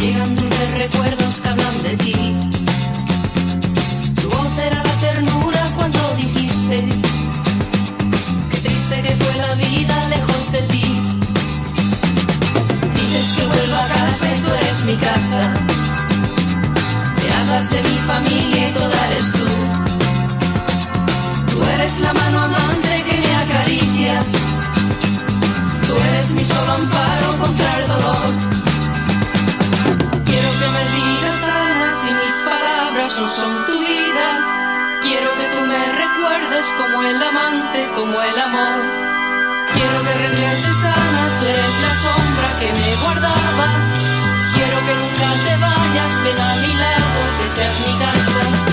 Llegan dulces recuerdos que hablan de ti. Tu voz era la ternura cuando dijiste Qué triste que fue la vida lejos de ti. Dices que vuelva a casa y tú eres mi casa. Me hablas de mi familia y toda eres tú. Tú eres la mano amante que me acaricia. Tú eres mi solo amparo no son tu vida. Quiero que tú me recuerdes como el amante, como el amor. Quiero que regreses Ana, tú eres la sombra que me guardaba. Quiero que nunca te vayas, ven a mi lado, que seas mi casa.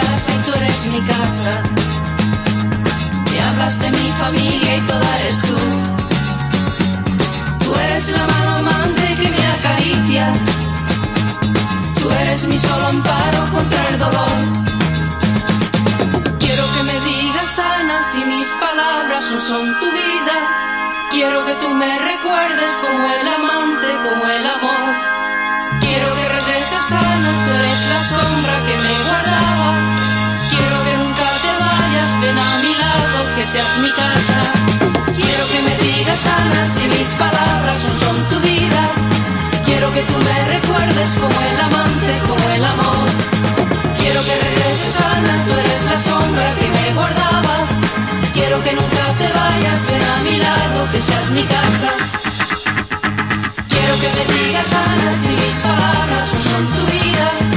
Casa y tú eres mi casa. Me hablas de mi familia y toda eres tú. Tú eres la mano amante que me acaricia. Tú eres mi solo amparo contra el dolor. Quiero que me digas, Ana, si mis palabras no son tu vida. Quiero que tú me recuerdes como el amante, como el amor. Quiero que regreses, Ana, tú eres la sombra que me que seas mi casa. Quiero que me digas, Ana, si mis palabras no son tu vida. Quiero que tú me recuerdes como el amante, como el amor. Quiero que regreses, Ana, tú eres la sombra que me guardaba. Quiero que nunca te vayas, ven a mi lado, que seas mi casa. Quiero que me digas, Ana, si mis palabras no son tu vida.